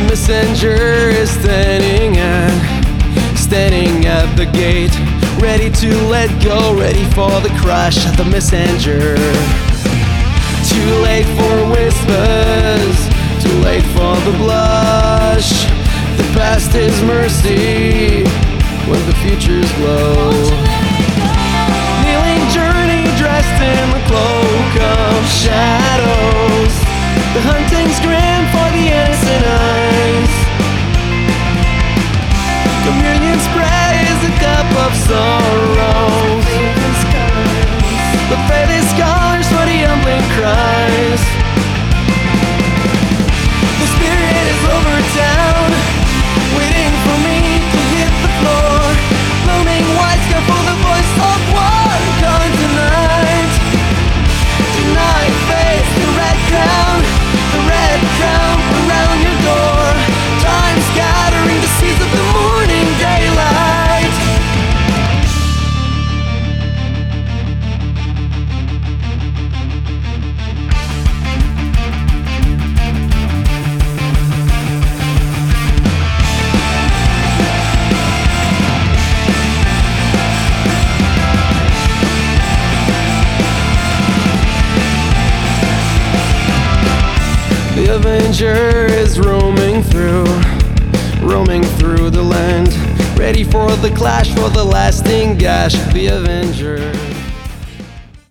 messenger is standing at, standing at the gate, ready to let go, ready for the crash of the messenger. Too late for whispers, too late for the blush. The past is mercy when the future's glow. The Avenger is roaming through, roaming through the land, ready for the clash, for the lasting gash. The Avenger.